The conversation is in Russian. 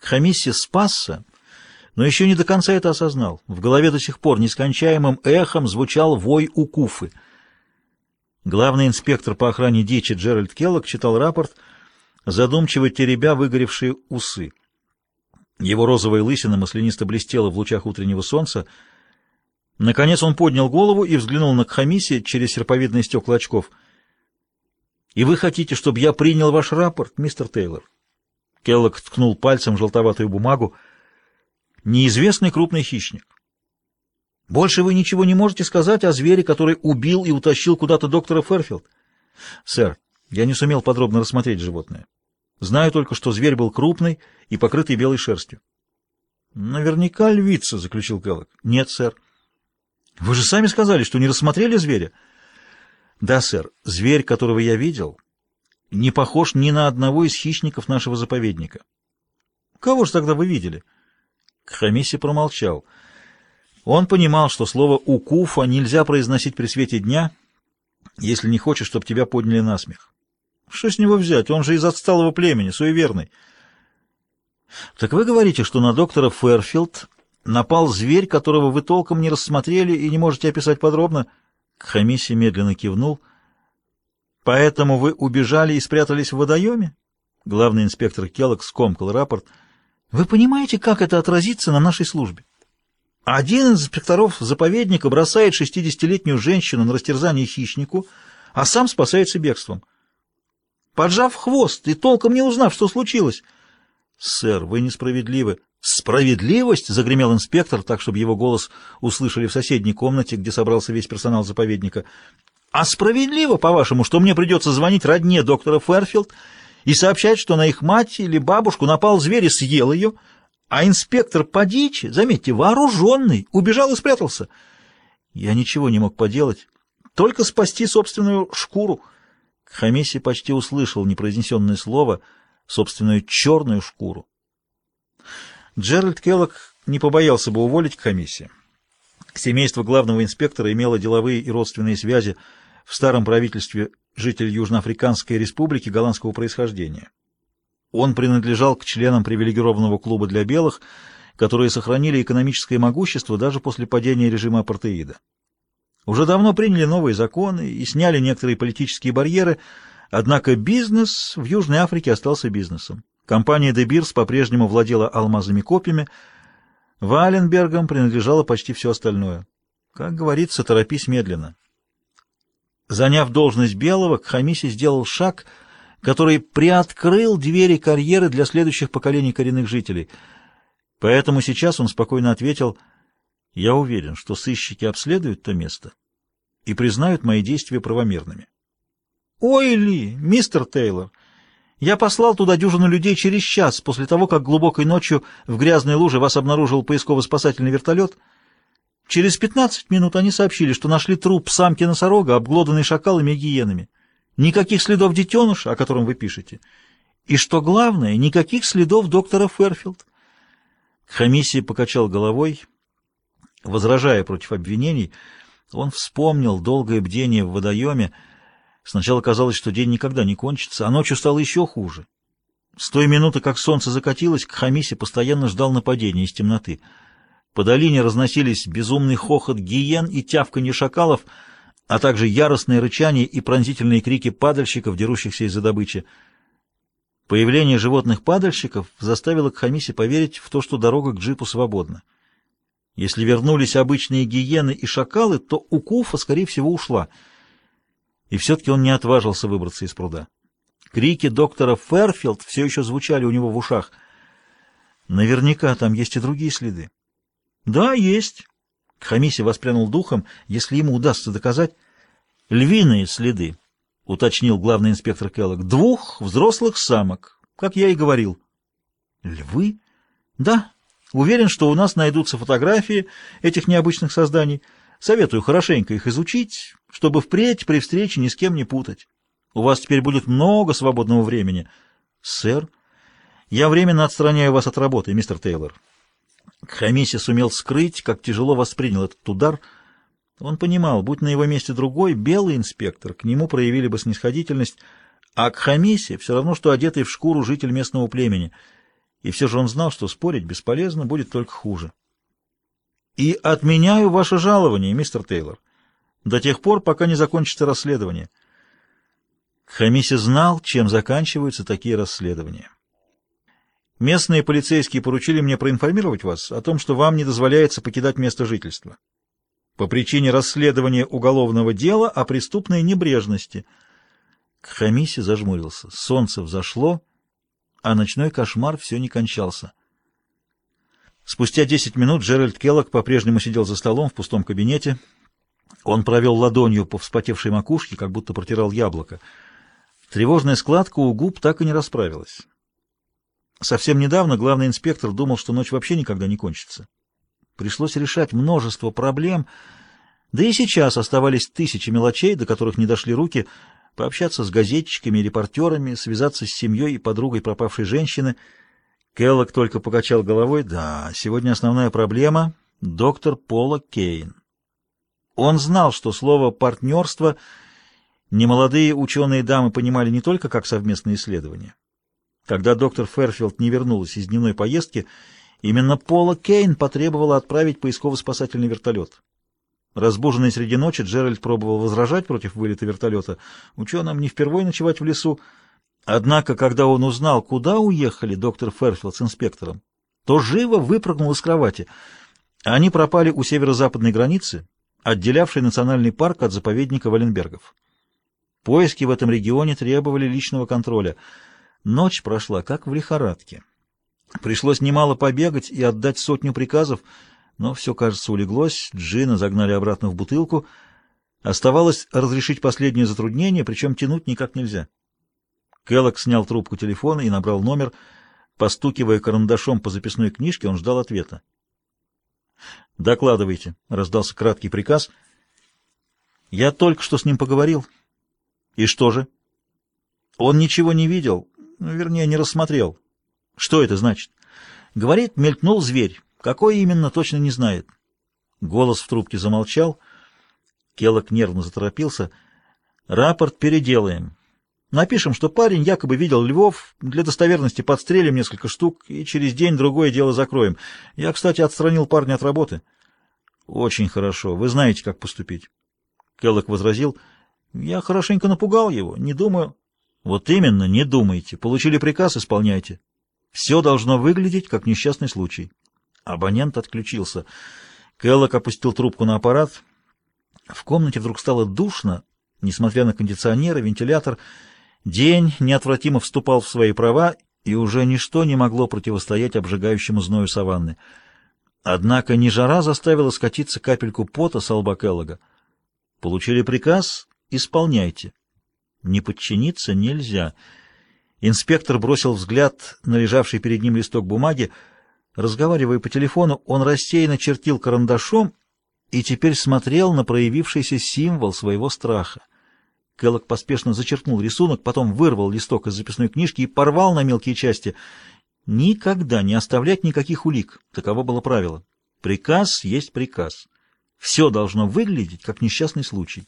Хамисси спасся, но еще не до конца это осознал. В голове до сих пор нескончаемым эхом звучал вой укуфы. Главный инспектор по охране дичи Джеральд Келлок читал рапорт, задумчиво теребя выгоревшие усы. Его розовая лысина маслянисто блестела в лучах утреннего солнца. Наконец он поднял голову и взглянул на Кхамиси через серповидные стекла очков. «И вы хотите, чтобы я принял ваш рапорт, мистер Тейлор?» Келлок ткнул пальцем желтоватую бумагу. «Неизвестный крупный хищник. Больше вы ничего не можете сказать о звере, который убил и утащил куда-то доктора Ферфилд?» «Сэр, я не сумел подробно рассмотреть животное. Знаю только, что зверь был крупный и покрытый белой шерстью». «Наверняка львица», — заключил Келлок. «Нет, сэр». «Вы же сами сказали, что не рассмотрели зверя?» «Да, сэр. Зверь, которого я видел...» не похож ни на одного из хищников нашего заповедника. Кого же тогда вы видели? Хамиси промолчал. Он понимал, что слово «укуфа» нельзя произносить при свете дня, если не хочешь, чтобы тебя подняли на смех. Что с него взять? Он же из отсталого племени, суеверный. Так вы говорите, что на доктора Фэрфилд напал зверь, которого вы толком не рассмотрели и не можете описать подробно? Хамиси медленно кивнул — Поэтому вы убежали и спрятались в водоеме? Главный инспектор Келлок скомкал рапорт. Вы понимаете, как это отразится на нашей службе? Один из инспекторов заповедника бросает шестидесятилетнюю женщину на растерзание хищнику, а сам спасается бегством. Поджав хвост и толком не узнав, что случилось. «Сэр, вы несправедливы». «Справедливость?» — загремел инспектор, так, чтобы его голос услышали в соседней комнате, где собрался весь персонал заповедника. А справедливо, по-вашему, что мне придется звонить родне доктора Фэрфилд и сообщать, что на их мать или бабушку напал зверь и съел ее, а инспектор по дичи, заметьте, вооруженный, убежал и спрятался? Я ничего не мог поделать, только спасти собственную шкуру. Хамиси почти услышал непроизнесенное слово, собственную черную шкуру. Джеральд Келлок не побоялся бы уволить Хамиси. Семейство главного инспектора имело деловые и родственные связи в старом правительстве житель Южноафриканской республики голландского происхождения. Он принадлежал к членам привилегированного клуба для белых, которые сохранили экономическое могущество даже после падения режима апартеида. Уже давно приняли новые законы и сняли некоторые политические барьеры, однако бизнес в Южной Африке остался бизнесом. Компания De Beers по-прежнему владела алмазами копьями, Валенбергам принадлежало почти все остальное. Как говорится, торопись медленно. Заняв должность Белого, Кхамиси сделал шаг, который приоткрыл двери карьеры для следующих поколений коренных жителей. Поэтому сейчас он спокойно ответил, «Я уверен, что сыщики обследуют то место и признают мои действия правомерными». «Ой, Ли, мистер Тейлор!» Я послал туда дюжину людей через час после того, как глубокой ночью в грязной луже вас обнаружил поисково-спасательный вертолет. Через 15 минут они сообщили, что нашли труп самки-носорога, обглоданный шакалами и гиенами. Никаких следов детеныша, о котором вы пишете. И что главное, никаких следов доктора Ферфилд. Хамиси покачал головой, возражая против обвинений. Он вспомнил долгое бдение в водоеме, Сначала казалось, что день никогда не кончится, а ночью стало еще хуже. С той минуты, как солнце закатилось, к Хамисе постоянно ждал нападения из темноты. По долине разносились безумный хохот гиен и тявканье шакалов, а также яростное рычание и пронзительные крики падальщиков, дерущихся из-за добычи. Появление животных-падальщиков заставило Кхамисе поверить в то, что дорога к джипу свободна. Если вернулись обычные гиены и шакалы, то Укуфа, скорее всего, ушла — и все-таки он не отважился выбраться из пруда. Крики доктора Ферфилд все еще звучали у него в ушах. Наверняка там есть и другие следы. Да, есть. Хамиси воспрянул духом, если ему удастся доказать. Львиные следы, уточнил главный инспектор Келлог. Двух взрослых самок, как я и говорил. Львы? Да. Уверен, что у нас найдутся фотографии этих необычных созданий. Советую хорошенько их изучить, чтобы впредь при встрече ни с кем не путать. У вас теперь будет много свободного времени. Сэр, я временно отстраняю вас от работы, мистер Тейлор. Хамиси сумел скрыть, как тяжело воспринял этот удар. Он понимал, будь на его месте другой, белый инспектор, к нему проявили бы снисходительность, а к Хамисе все равно, что одетый в шкуру житель местного племени. И все же он знал, что спорить бесполезно, будет только хуже. «И отменяю ваше жалование, мистер Тейлор, до тех пор, пока не закончится расследование». Хамиси знал, чем заканчиваются такие расследования. Местные полицейские поручили мне проинформировать вас о том, что вам не дозволяется покидать место жительства по причине расследования уголовного дела о преступной небрежности. Хамиси зажмурился. Солнце взошло, а ночной кошмар все не кончался. Спустя десять минут Джеральд Келлок по-прежнему сидел за столом в пустом кабинете. Он провел ладонью по вспотевшей макушке, как будто протирал яблоко. Тревожная складка у губ так и не расправилась. Совсем недавно главный инспектор думал, что ночь вообще никогда не кончится. Пришлось решать множество проблем, да и сейчас оставались тысячи мелочей, до которых не дошли руки, пообщаться с газетчиками и репортерами, связаться с семьей и подругой пропавшей женщины. Келлок только покачал головой. Да, сегодня основная проблема — доктор Пола Кейн. Он знал, что слово «партнерство» немолодые ученые дамы понимали не только как совместное исследование. Когда доктор Ферфилд не вернулась из дневной поездки, именно Пола Кейн потребовала отправить поисково-спасательный вертолет. Разбуженный среди ночи, Джеральд пробовал возражать против вылета вертолета. Ученым не впервые ночевать в лесу. Однако, когда он узнал, куда уехали доктор Ферфилд с инспектором, то живо выпрыгнул из кровати. Они пропали у северо-западной границы, отделявшей национальный парк от заповедника Валенбергов. Поиски в этом регионе требовали личного контроля — Ночь прошла, как в лихорадке. Пришлось немало побегать и отдать сотню приказов, но все, кажется, улеглось, джина загнали обратно в бутылку. Оставалось разрешить последнее затруднение, причем тянуть никак нельзя. Келлок снял трубку телефона и набрал номер. Постукивая карандашом по записной книжке, он ждал ответа. «Докладывайте», — раздался краткий приказ. «Я только что с ним поговорил». «И что же?» «Он ничего не видел, вернее, не рассмотрел. Что это значит? Говорит, мелькнул зверь. Какой именно, точно не знает. Голос в трубке замолчал. Келок нервно заторопился. Рапорт переделаем. Напишем, что парень якобы видел львов, для достоверности подстрелим несколько штук, и через день-другое дело закроем. Я, кстати, отстранил парня от работы. Очень хорошо. Вы знаете, как поступить. Келлок возразил. Я хорошенько напугал его. Не думаю... Вот именно, не думайте. Получили приказ, исполняйте. Все должно выглядеть, как несчастный случай. Абонент отключился. Келлок опустил трубку на аппарат. В комнате вдруг стало душно, несмотря на кондиционер и вентилятор. День неотвратимо вступал в свои права, и уже ничто не могло противостоять обжигающему зною саванны. Однако не жара заставила скатиться капельку пота с лба Келлога. Получили приказ — исполняйте. Не подчиниться нельзя. Инспектор бросил взгляд на лежавший перед ним листок бумаги. Разговаривая по телефону, он рассеянно чертил карандашом и теперь смотрел на проявившийся символ своего страха. Келлок поспешно зачеркнул рисунок, потом вырвал листок из записной книжки и порвал на мелкие части. Никогда не оставлять никаких улик. Таково было правило. Приказ есть приказ. Все должно выглядеть, как несчастный случай.